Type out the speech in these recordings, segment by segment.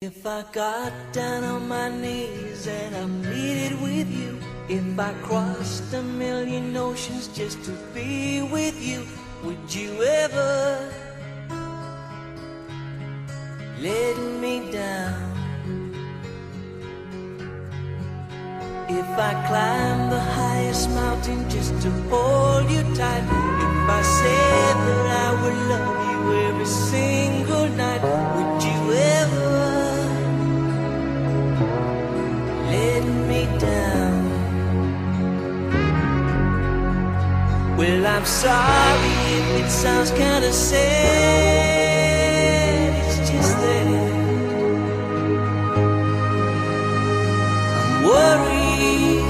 If I got down on my knees and I pleaded with you, if I crossed a million oceans just to be with you, would you ever let me down? If I climb the highest mountain just to hold you tight, if I said Well, I'm sorry if it sounds kinda sad, it's just that I'm worried,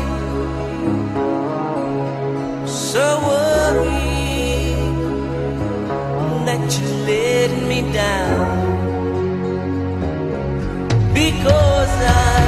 so worried that you let me down. Because I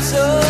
so